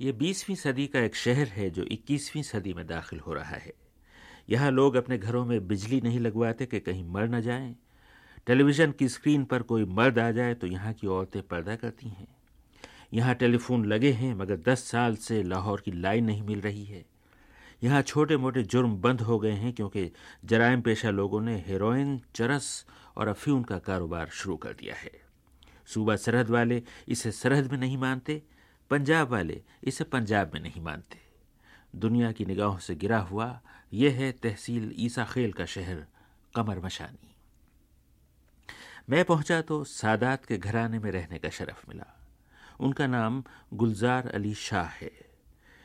یہ بیسویں صدی کا ایک شہر ہے جو اکیسویں صدی میں داخل ہو رہا ہے۔ یہاں لوگ اپنے گھروں میں بجلی نہیں لگواتے کہ کہیں مر نہ جائیں۔ ٹیلی ویژن کی اسکرین پر کوئی مرد آ جائے تو یہاں کی عورتیں پردہ کرتی ہیں۔ یہاں ٹیلی فون لگے ہیں مگر دس سال سے لاہور کی لائن نہیں مل رہی ہے۔ یہاں چھوٹے موٹے جرم بند ہو گئے ہیں کیونکہ جرائم پیشہ لوگوں نے ہیروئن، چرس اور افیون کا کاروبار شروع کر دیا ہے۔ صوبہ سرحد والے اسے سرحد میں نہیں مانتے۔ پنجاب والے اسے پنجاب میں نہیں مانتے۔ دنیا کی نگاہوں سے گرا ہوا یہ ہے تحصیل عیسا خیل کا شہر قمر مشانی۔ میں پہنچا تو سادات کے گھرانے میں رہنے کا شرف ملا۔ ان کا نام گلزار علی شاہ ہے۔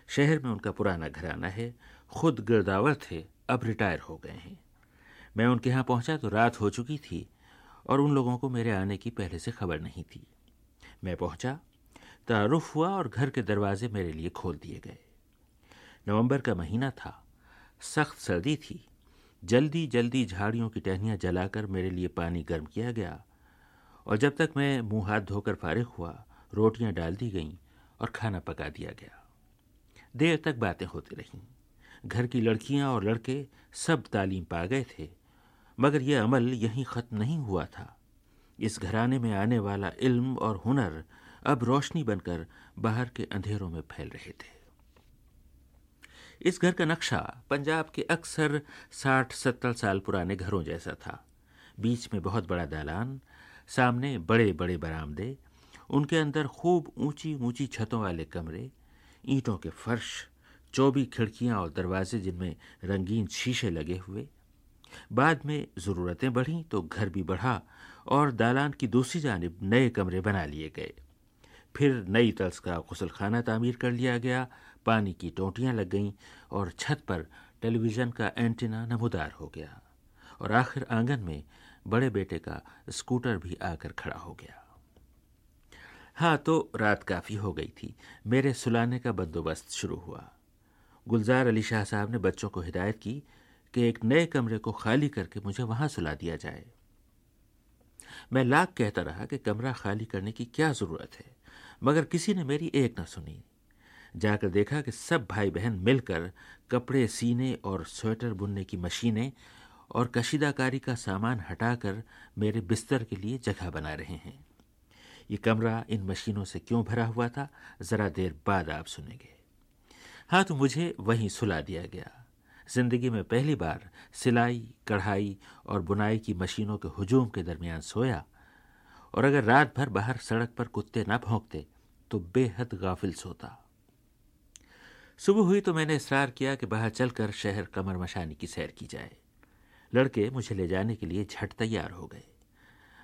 شہر میں ان کا پرانا گھرانہ ہے۔ خود گرداور تھے، اب ریٹائر ہو گئے ہیں۔ میں ان کے ہاں پہنچا تو رات ہو چکی تھی اور ان لوگوں کو میرے آنے کی پہلے سے خبر نہیں تھی۔ میں پہنچا تعارف ہوا اور گھر کے دروازے میرے لیے کھول دیے گئے۔ نومبر کا مہینہ تھا۔ سخت سردی تھی۔ جلدی جلدی جھاڑیوں کی ٹہنیاں جلا کر میرے لیے پانی گرم کیا گیا۔ اور جب تک میں منہ ہاتھ دھو کر فارغ ہوا، روٹیاں ڈال دی گئیں اور کھانا پکا دیا گیا۔ دیر تک باتیں ہوتی رہیں۔ گھر کی لڑکیاں اور لڑکے سب تعلیم پا گئے تھے، مگر یہ عمل یہیں ختم نہیں ہوا تھا۔ اس گھرانے میں آنے والا علم اور ہنر اب روشنی بن کر باہر کے اندھیروں میں پھیل رہے تھے۔ اس گھر کا نقشہ پنجاب کے اکثر ساٹھ ستر سال پرانے گھروں جیسا تھا۔ بیچ میں بہت بڑا دالان، سامنے بڑے بڑے برامدے ان کے اندر خوب اونچی اونچی چھتوں والے کمرے، اینٹوں کے فرش، چوبی کھڑکیاں اور دروازے جن میں رنگین شیشے لگے ہوئے۔ بعد میں ضرورتیں بڑھیں تو گھر بھی بڑھا اور دالان کی دوسری جانب نئے کمرے بنا لیے گئے۔ پھر نئی طرز کا غسل خانہ تعمیر کر لیا گیا۔ پانی کی ٹوٹیاں لگ گئیں اور چھت پر ٹیلی ویژن کا اینٹینا نمودار ہو گیا۔ اور آخر آنگن میں بڑے بیٹے کا اسکوٹر بھی آ کر کھڑا ہو گیا۔ ہاں تو رات کافی ہو گئی تھی۔ میرے سلانے کا بندوبست شروع ہوا۔ گلزار علی شاہ صاحب نے بچوں کو ہدایت کی کہ ایک نئے کمرے کو خالی کر کے مجھے وہاں سلا دیا جائے۔ میں لاکھ کہتا رہا کہ کمرہ خالی کرنے کی کیا ضرورت ہے۔ مگر کسی نے میری ایک نہ سنی۔ جا کر دیکھا کہ سب بھائی بہن مل کر کپڑے سینے اور سویٹر بننے کی مشینیں اور کشیدہ کاری کا سامان ہٹا کر میرے بستر کے لیے جگہ بنا رہے ہیں۔ یہ کمرہ ان مشینوں سے کیوں بھرا ہوا تھا؟ ذرا دیر بعد آپ سنیں گے۔ ہاں تو مجھے وہیں سلا دیا گیا۔ زندگی میں پہلی بار سلائی، کڑھائی اور بنائی کی مشینوں کے ہجوم کے درمیان سویا۔ اور اگر رات بھر باہر سڑک پر کتے نہ بھونکتے، تو بے حد غافل سوتا۔ صبح ہوئی تو میں نے اصرار کیا کہ باہر چل کر شہر کمر مشانی کی سیر کی جائے۔ لڑکے مجھے لے جانے کے لیے جھٹ تیار ہو گئے۔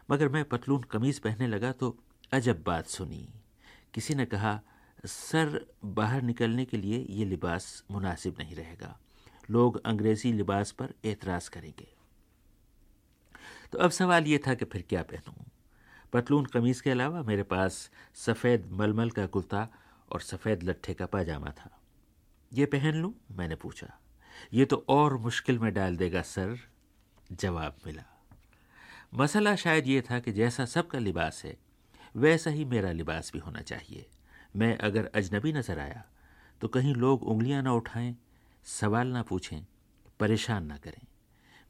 مگر میں پتلون قمیض پہننے لگا تو عجب بات سنی۔ کسی نے کہا، سر، باہر نکلنے کے لیے یہ لباس مناسب نہیں رہے گا۔ لوگ انگریزی لباس پر اعتراض کریں گے۔ تو اب سوال یہ تھا کہ پھر کیا پہنوں؟ پتلون قمیض کے علاوہ میرے پاس سفید ململ کا کرتا اور سفید لٹھے کا پاجامہ تھا۔ یہ پہن لوں؟ میں نے پوچھا۔ یہ تو اور مشکل میں ڈال دے گا، سر۔ جواب ملا۔ مسئلہ شاید یہ تھا کہ جیسا سب کا لباس ہے، ویسا ہی میرا لباس بھی ہونا چاہیے۔ میں اگر اجنبی نظر آیا تو کہیں لوگ انگلیاں نہ اٹھائیں، سوال نہ پوچھیں، پریشان نہ کریں۔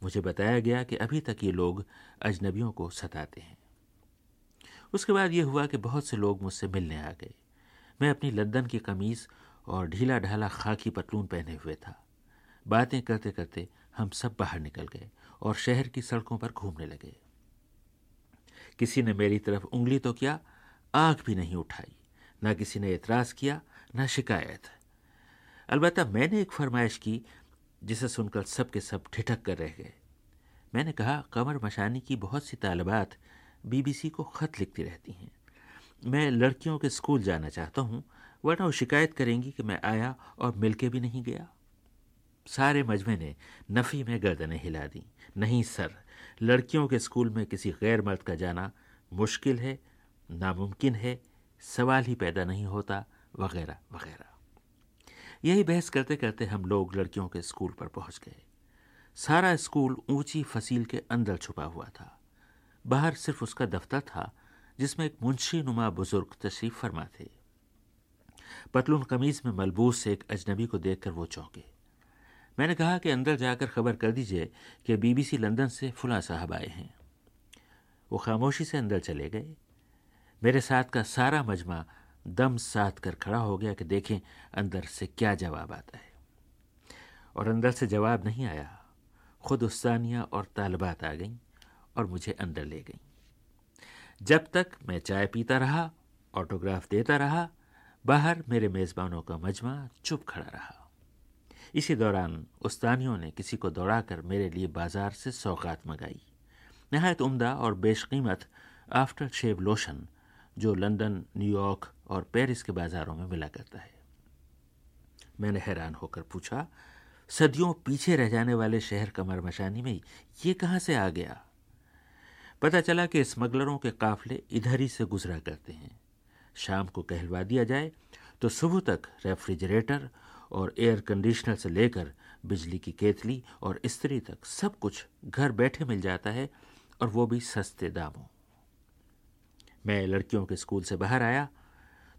مجھے بتایا گیا کہ ابھی تک یہ لوگ اجنبیوں کو ستاتے ہیں۔ اس کے بعد یہ ہوا کہ بہت سے لوگ مجھ سے ملنے آ گئے۔ میں اپنی لندن کی قمیض اور ڈھیلا ڈھالا خاکی پتلون پہنے ہوئے تھا۔ باتیں کرتے کرتے ہم سب باہر نکل گئے اور شہر کی سڑکوں پر گھومنے لگے۔ کسی نے میری طرف انگلی تو کیا، آنکھ بھی نہیں اٹھائی، نہ کسی نے اعتراض کیا، نہ شکایت۔ البتہ میں نے ایک فرمائش کی جسے سن کر سب کے سب ٹھٹک کر رہ گئے۔ میں نے کہا، قمر مشانی کی بہت سی طالبات بی بی سی کو خط لکھتی رہتی ہیں۔ میں لڑکیوں کے اسکول جانا چاہتا ہوں، ورنہ وہ شکایت کریں گی کہ میں آیا اور مل کے بھی نہیں گیا۔ سارے مجمع نے نفی میں گردنیں ہلا دیں۔ نہیں سر، لڑکیوں کے اسکول میں کسی غیر مرد کا جانا مشکل ہے، ناممکن ہے، سوال ہی پیدا نہیں ہوتا، وغیرہ وغیرہ۔ یہی بحث کرتے کرتے ہم لوگ لڑکیوں کے اسکول پر پہنچ گئے۔ سارا اسکول اونچی فصیل کے اندر چھپا ہوا تھا۔ باہر صرف اس کا دفتر تھا جس میں ایک منشی نما بزرگ تشریف فرما تھے۔ پتلون قمیض میں ملبوس سے ایک اجنبی کو دیکھ کر وہ چونکے۔ میں نے کہا کہ اندر جا کر خبر کر دیجیے کہ بی بی سی لندن سے فلاں صاحب آئے ہیں۔ وہ خاموشی سے اندر چلے گئے۔ میرے ساتھ کا سارا مجمع دم ساتھ کر کھڑا ہو گیا کہ دیکھیں اندر سے کیا جواب آتا ہے۔ اور اندر سے جواب نہیں آیا۔ خود استانیہ اور طالبات آ گئیں۔ اور مجھے اندر لے گئیں۔ جب تک میں چائے پیتا رہا، آٹوگراف دیتا رہا، باہر میرے میزبانوں کا مجمع چپ کھڑا رہا۔ اسی دوران استانیوں نے کسی کو دوڑا کر میرے لیے بازار سے سوقات منگائی۔ نہایت عمدہ اور بیش قیمت آفٹر شیو لوشن، جو لندن، نیو یارک اور پیرس کے بازاروں میں ملا کرتا ہے۔ میں نے حیران ہو کر پوچھا، صدیوں پیچھے رہ جانے والے شہر کمر مشانی میں یہ کہاں سے آ گیا؟ پتہ چلا کہ اسمگلروں کے قافلے ادھر ہی سے گزرا کرتے ہیں۔ شام کو کہلوا دیا جائے تو صبح تک ریفریجریٹر اور ایئر کنڈیشنر سے لے کر بجلی کی کیتلی اور استری تک سب کچھ گھر بیٹھے مل جاتا ہے اور وہ بھی سستے داموں۔ میں لڑکیوں کے اسکول سے باہر آیا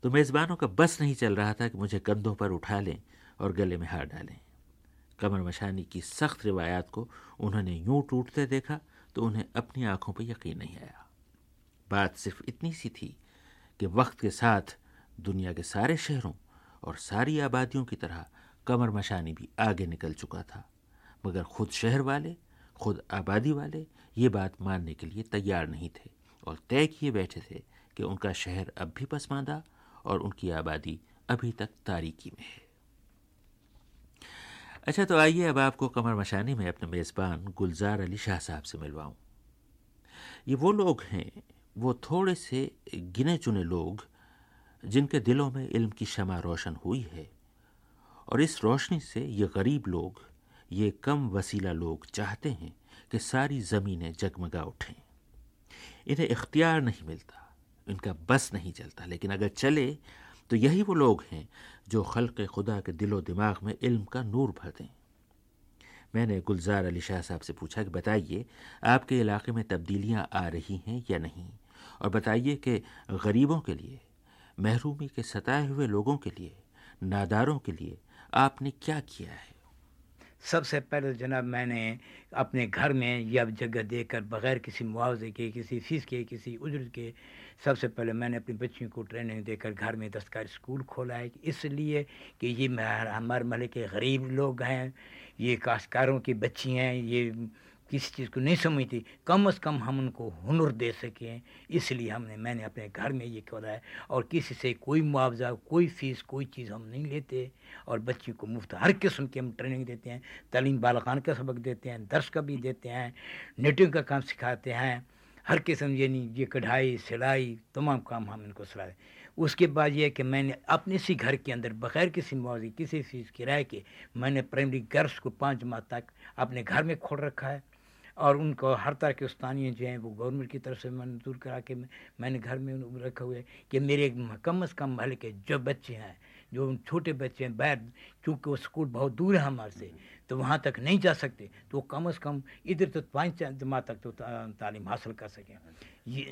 تو میزبانوں کا بس نہیں چل رہا تھا کہ مجھے کندھوں پر اٹھا لیں اور گلے میں ہار ڈالیں۔ کمر مشانی کی سخت روایات کو انہوں نے یوں ٹوٹتے دیکھا تو انہیں اپنی آنکھوں پہ یقین نہیں آیا۔ بات صرف اتنی سی تھی کہ وقت کے ساتھ دنیا کے سارے شہروں اور ساری آبادیوں کی طرح کمر مشانی بھی آگے نکل چکا تھا۔ مگر خود شہر والے، خود آبادی والے یہ بات ماننے کے لیے تیار نہیں تھے اور طے کیے بیٹھے تھے کہ ان کا شہر اب بھی پسماندہ اور ان کی آبادی ابھی تک تاریکی میں ہے۔ اچھا تو آئیے اب آپ کو کمر مشانی میں اپنے میزبان گلزار علی شاہ صاحب سے ملواؤں۔ یہ وہ لوگ ہیں، وہ تھوڑے سے گنے چنے لوگ جن کے دلوں میں علم کی شمع روشن ہوئی ہے۔ اور اس روشنی سے یہ غریب لوگ، یہ کم وسیلہ لوگ چاہتے ہیں کہ ساری زمینیں جگمگا اٹھیں۔ انہیں اختیار نہیں ملتا، ان کا بس نہیں چلتا، لیکن اگر چلے تو یہی وہ لوگ ہیں جو خلق خدا کے دل و دماغ میں علم کا نور بھر دیں میں نے گلزار علی شاہ صاحب سے پوچھا کہ بتائیے، آپ کے علاقے میں تبدیلیاں آ رہی ہیں یا نہیں؟ اور بتائیے کہ غریبوں کے لیے، محرومی کے ستائے ہوئے لوگوں کے لیے، ناداروں کے لیے آپ نے کیا کیا ہے؟ سب سے پہلے جناب میں نے اپنے گھر میں یہ جگہ دے کر بغیر کسی معاوضے کے، کسی فیس کے، کسی اجرت کے سب سے پہلے میں نے اپنی بچیوں کو ٹریننگ دے کر گھر میں دستکار اسکول کھولا ہے۔ اس لیے کہ یہ ہمارے محلے کے غریب لوگ ہیں، یہ کاشتکاروں کی بچی ہیں، یہ کسی چیز کو نہیں سمجھتی۔ کم از کم ہم ان کو ہنر دے سکیں۔ اس لیے ہم نے میں نے اپنے گھر میں یہ کھولا ہے۔ اور کسی سے کوئی معاوضہ، کوئی فیس، کوئی چیز ہم نہیں لیتے۔ اور بچی کو مفت ہر قسم کی ہم ٹریننگ دیتے ہیں۔ تعلیم بالخان کا سبق دیتے ہیں، درس کا بھی دیتے ہیں، نیٹنگ کا کام سکھاتے ہیں۔ ہر قسم یعنی یہ کڑھائی، سلائی، تمام کام ہم ان کو سلائے اس کے بعد یہ کہ میں نے اپنے سی گھر کے اندر بغیر کسی معاوضے کسی فیس کرائے کے میں نے پرائمری گرلس کو پانچ ماہ تک اپنے گھر میں کھول رکھا ہے۔ اور ان کو ہر طرح کے استانیاں جو ہیں وہ گورنمنٹ کی طرف سے منظور کرا کے میں نے گھر میں رکھے ہوئے کہ میرے کم از کم محل کے جو بچے ہیں جو چھوٹے بچے ہیں، باہر، چونکہ وہ اسکول بہت دور ہے ہمارے سے، تو وہاں تک نہیں جا سکتے، تو وہ کم از کم ادھر تو پانچ جماعت تک تو تعلیم حاصل کر سکیں۔ یہ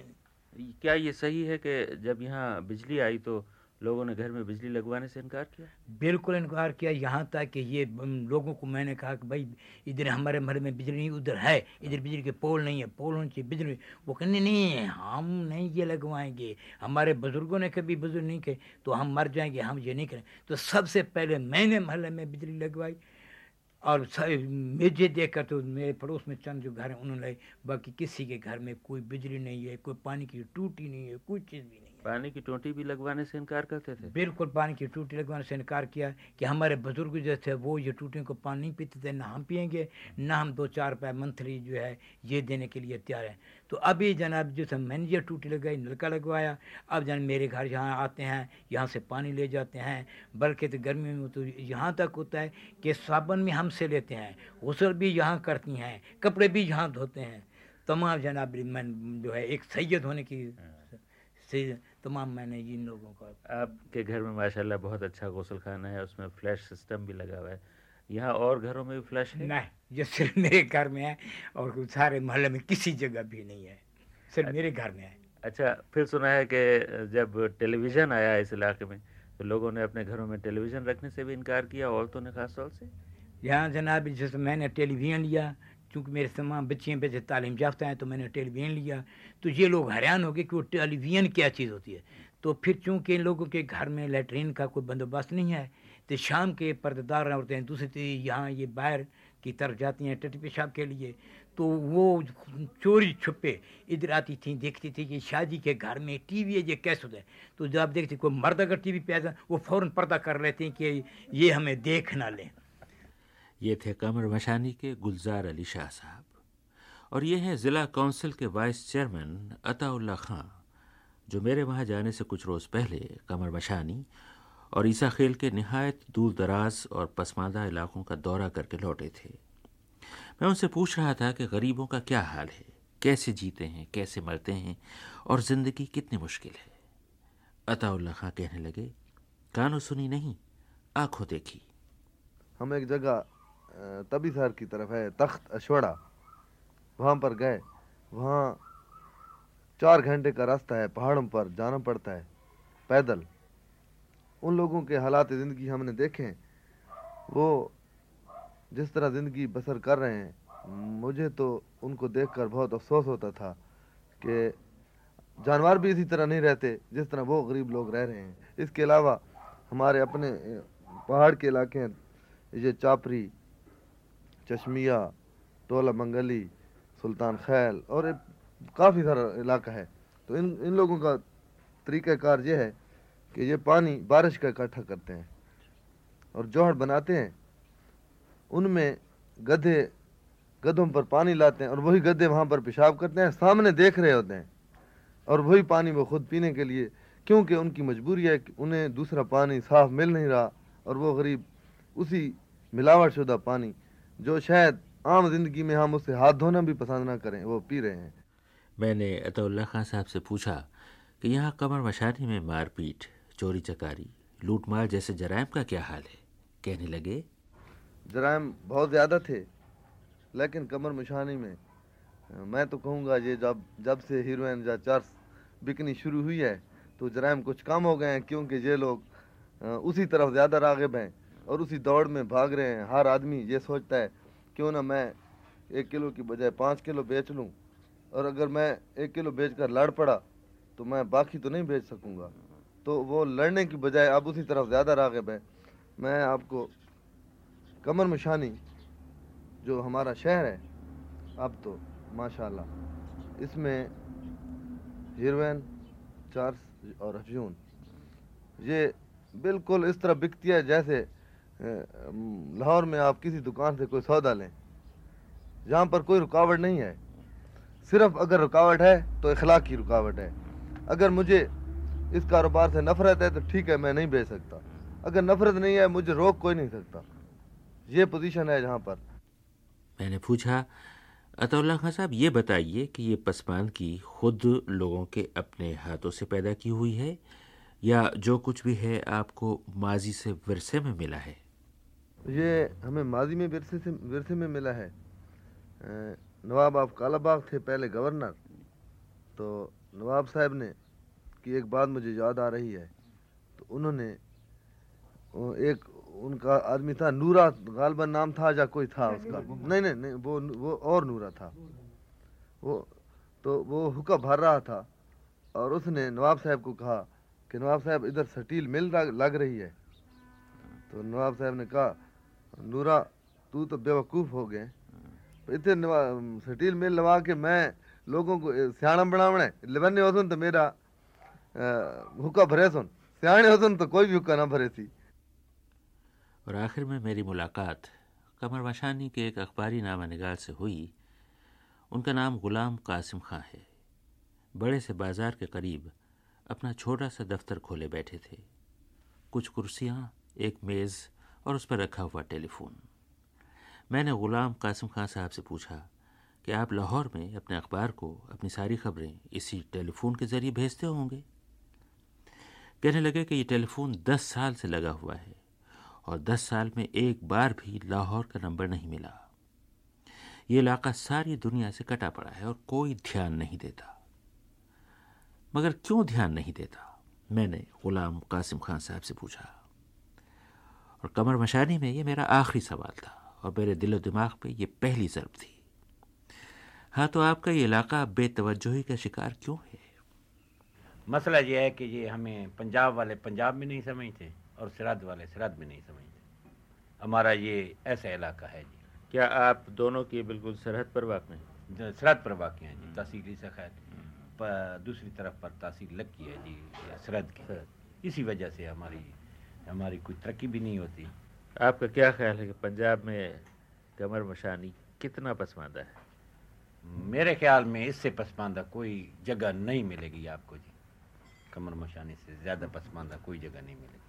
کیا یہ صحیح ہے کہ جب یہاں بجلی آئی تو لوگوں نے گھر میں بجلی لگوانے سے انکار کیا؟ بالکل انکار کیا۔ یہاں تک کہ یہ لوگوں کو میں نے کہا کہ بھائی، ادھر ہمارے محلے میں بجلی نہیں، ادھر ہے۔ ادھر بجلی کے پول نہیں ہے، پول ہونی چاہیے، بجلی۔ وہ کہنے نہیں ہے، ہم نہیں یہ لگوائیں گے۔ ہمارے بزرگوں نے کبھی بزرگ نہیں کہ تو ہم مر جائیں گے، ہم یہ نہیں کریں۔ تو سب سے پہلے میں نے محلے میں بجلی لگوائی اور مجھے دیکھ کر تو میرے پڑوس میں چند جو گھر ہیں، انہوں نے باقی کسی کے گھر میں کوئی بجلی نہیں ہے، کوئی پانی کی ٹوٹی نہیں ہے، کوئی چیز بھی نہیں۔ پانی کی ٹوٹی بھی لگوانے سے انکار کرتے تھے؟ بالکل پانی کی ٹوٹی لگوانے سے انکار کیا کہ ہمارے بزرگ جو تھے وہ یہ ٹوٹیوں کو پانی نہیں پیتے تھے نہ ہم پئیں گے نہ ہم دو چار روپے منتھلی جو ہے یہ دینے کے لیے تیار ہیں۔ تو ابھی جناب جو تھا میں نے یہ ٹوٹی لگائی نلکا لگوایا۔ اب جان میرے گھر یہاں آتے ہیں یہاں سے پانی لے جاتے ہیں۔ بلکہ تو گرمی میں تو یہاں تک ہوتا ہے کہ صابن بھی ہم سے لیتے ہیں غسل بھی یہاں کرتی ہیں کپڑے بھی یہاں دھوتے ہیں۔ تمام جناب میں جو ہے ایک سید ہونے کی تمام میں نے ان لوگوں کا آپ کے گھر میں ماشاء اللہ بہت اچھا غسل خانہ ہے اس میں فلیش سسٹم بھی لگا ہوا ہے۔ یہاں اور گھروں میں بھی فلیش ہے؟ نہیں یہ صرف میرے گھر میں ہے اور سارے محلے میں کسی جگہ بھی نہیں ہے صرف میرے گھر میں ہے۔ اچھا پھر سنا ہے کہ جب ٹیلی ویژن آیا اس علاقے میں تو لوگوں نے اپنے گھروں میں ٹیلی ویژن رکھنے سے بھی انکار کیا عورتوں نے خاص طور سے؟ یہاں جناب جیسے میں نے ٹیلی ویژن لیا چونکہ میرے تمام بچے بچے تعلیم یافتہ ہیں تو میں نے ٹیلی ویژن لیا۔ تو یہ لوگ حیران ہو گئے کہ وہ ٹیلی ویژن کیا چیز ہوتی ہے۔ تو پھر چونکہ ان لوگوں کے گھر میں لیٹرین کا کوئی بندوبست نہیں ہے، تو شام کے پردے دار ہوتے ہیں دوسرے یہاں یہ باہر کی طرف جاتی ہیں ٹٹی پیشاب کے لیے۔ تو وہ چوری چھپے، ادھر آتی تھیں، دیکھتی تھی کہ شادی کے گھر میں ٹی وی ہے، یہ کیسے ہوتا ہے؟ تو جب دیکھتی کوئی مرد اگر ٹی وی پہ آتا وہ فوراً پردہ کر لیتے ہیں کہ یہ ہمیں دیکھ نہ لیں۔ یہ تھے کمر مشانی کے گلزار علی شاہ صاحب۔ اور یہ ہیں ضلع کونسل کے وائس چیئرمین عطا اللہ خان جو میرے وہاں جانے سے کچھ روز پہلے کمر مشانی اور عیسیٰ خیل کے نہایت دور دراز اور پسماندہ علاقوں کا دورہ کر کے لوٹے تھے۔ میں ان سے پوچھ رہا تھا کہ غریبوں کا کیا حال ہے، کیسے جیتے ہیں، کیسے مرتے ہیں اور زندگی کتنی مشکل ہے۔ عطا اللہ خان کہنے لگے کانو سنی نہیں، آنکھوں دیکھی۔ ہم ایک جگہ تبھی سر کی طرف ہے، تخت اشوڑا۔ وہاں پر گئے۔ وہاں چار گھنٹے کا راستہ ہے، پہاڑوں پر جانا پڑتا ہے۔ پیدل۔ ان لوگوں کے حالات زندگی ہم نے دیکھے وہ جس طرح زندگی بسر کر رہے ہیں، مجھے تو ان کو دیکھ کر بہت افسوس ہوتا تھا کہ جانور بھی اسی طرح نہیں رہتے جس طرح وہ غریب لوگ رہ رہے ہیں۔ اس کے علاوہ ہمارے اپنے پہاڑ کے علاقے ہیں، یہ چاپری چشمیہ ٹولہ منگلی، سلطان خیل اور کافی سارا علاقہ ہے۔ تو ان ان لوگوں کا طریقہ کار یہ ہے کہ یہ پانی بارش کا اکٹھا کرتے ہیں اور جوہر بناتے ہیں۔ ان میں گدھے، گدھوں پر پانی لاتے ہیں اور وہی گدھے وہاں پر پیشاب کرتے ہیں، سامنے دیکھ رہے ہوتے ہیں۔ اور وہی پانی وہ خود پینے کے لیے، کیونکہ ان کی مجبوری ہے کہ انہیں دوسرا پانی صاف مل نہیں رہا اور وہ غریب اسی ملاوٹ شدہ پانی جو شاید عام زندگی میں ہم اسے ہاتھ دھونا بھی پسند نہ کریں وہ پی رہے ہیں۔ میں نے عطا اللہ خان صاحب سے پوچھا کہ یہاں کمر مشانی میں مار پیٹ چوری چکاری لوٹ مار جیسے جرائم کا کیا حال ہے؟ کہنے لگے جرائم بہت زیادہ تھے لیکن کمر مشانی میں میں تو کہوں گا یہ جب جب سے ہیروئن یا چرس بکنی شروع ہوئی ہے تو جرائم کچھ کم ہو گئے ہیں کیونکہ یہ لوگ اسی طرف زیادہ راغب ہیں۔ اور اسی دوڑ میں بھاگ رہے ہیں۔ ہر آدمی یہ سوچتا ہے، کیوں نہ میں ایک کلو کی بجائے پانچ کلو بیچ لوں؟ اور اگر میں ایک کلو بیچ کر لڑ پڑا، تو میں باقی تو نہیں بیچ سکوں گا۔ تو وہ لڑنے کی بجائے اب اسی طرف زیادہ راغب ہے میں آپ کو کمر مشانی، جو ہمارا شہر ہے، اب تو ماشاء اللہ اس میں ہیروئن چارس اور افیون یہ بالکل اس طرح بکتی ہے جیسے لاہور میں آپ کسی دکان سے کوئی سودا لیں، جہاں پر کوئی رکاوٹ نہیں ہے۔ صرف اگر رکاوٹ ہے تو اخلاق کی رکاوٹ ہے۔ اگر مجھے اس کاروبار سے نفرت ہے تو ٹھیک ہے، میں نہیں بیچ سکتا۔ اگر نفرت نہیں ہے، مجھے روک کوئی نہیں سکتا۔ یہ پوزیشن ہے جہاں پر۔ میں نے پوچھا عطا اللہ خان صاحب، یہ بتائیے کہ یہ پسمان کی خود لوگوں کے اپنے ہاتھوں سے پیدا کی ہوئی ہے یا جو کچھ بھی ہے آپ کو ماضی سے ورثے میں ملا ہے؟ یہ ہمیں ماضی میں ورثے سے ورثے میں ملا ہے۔ نواب آف کالا باغ تھے پہلے گورنر۔ تو نواب صاحب نے کی ایک بات مجھے یاد آ رہی ہے۔ تو انہوں نے ایک ان کا آدمی تھا، نورا، غالباً نام تھا یا کوئی تھا اس کا؟ نہیں نہیں نہیں، وہ وہ اور نورا تھا۔ وہ تو وہ حکم بھر رہا تھا۔ اور اس نے نواب صاحب کو کہا کہ نواب صاحب ادھر سٹیل مل لگ رہی ہے۔ تو نواب صاحب نے کہا نورا، تو تو بے وقوف ہو گئے۔ اتنے سٹیل مل لوا کے میں لوگوں کو سیاح بناونا لبنے ہو تو میرا حکا بھرے سن۔ سیانے ہو تو کوئی بھی حکا نہ بھرے تھی اور آخر میں میری ملاقات قمر وشانی کے ایک اخباری نامہ نگار سے ہوئی۔ ان کا نام غلام قاسم خاں ہے۔ بڑے سے بازار کے قریب اپنا چھوٹا سا دفتر کھولے بیٹھے تھے۔ کچھ کرسیاں، ایک میز اور اس پر رکھا ہوا ٹیلی فون۔ میں نے غلام قاسم خان صاحب سے پوچھا کہ آپ لاہور میں اپنے اخبار کو، اپنی ساری خبریں اسی ٹیلی فون کے ذریعے بھیجتے ہوں گے؟ کہنے لگے کہ یہ ٹیلی فون دس سال سے لگا ہوا ہے اور دس سال میں ایک بار بھی لاہور کا نمبر نہیں ملا۔ یہ علاقہ ساری دنیا سے کٹا پڑا ہے اور کوئی دھیان نہیں دیتا۔ مگر کیوں دھیان نہیں دیتا؟ میں نے غلام قاسم خان صاحب سے پوچھا۔ اور کمر مشانی میں یہ میرا آخری سوال تھا اور میرے دل و دماغ پہ یہ پہلی ضرب تھی۔ ہاں تو آپ کا یہ علاقہ بے توجہی کا شکار کیوں ہے؟ مسئلہ یہ ہے کہ یہ ہمیں پنجاب والے پنجاب میں نہیں سمجھتے اور سرحد والے سرحد میں نہیں سمجھتے۔ ہمارا یہ ایسا علاقہ ہے جی۔ کیا آپ دونوں کی بالکل سرحد پر واقع ہیں؟ سرحد پر واقع ہیں جی تحصیلی سخت دوسری طرف پر تحصیل لکی ہے جی سرحد کی۔ اسی وجہ سے ہماری ہماری کوئی ترقی بھی نہیں ہوتی۔ آپ کا کیا خیال ہے کہ پنجاب میں کمر مشانی کتنا پسماندہ ہے؟ میرے خیال میں اس سے پسماندہ کوئی جگہ نہیں ملے گی آپ کو جی۔ کمر مشانی سے زیادہ پسماندہ کوئی جگہ نہیں ملے گی۔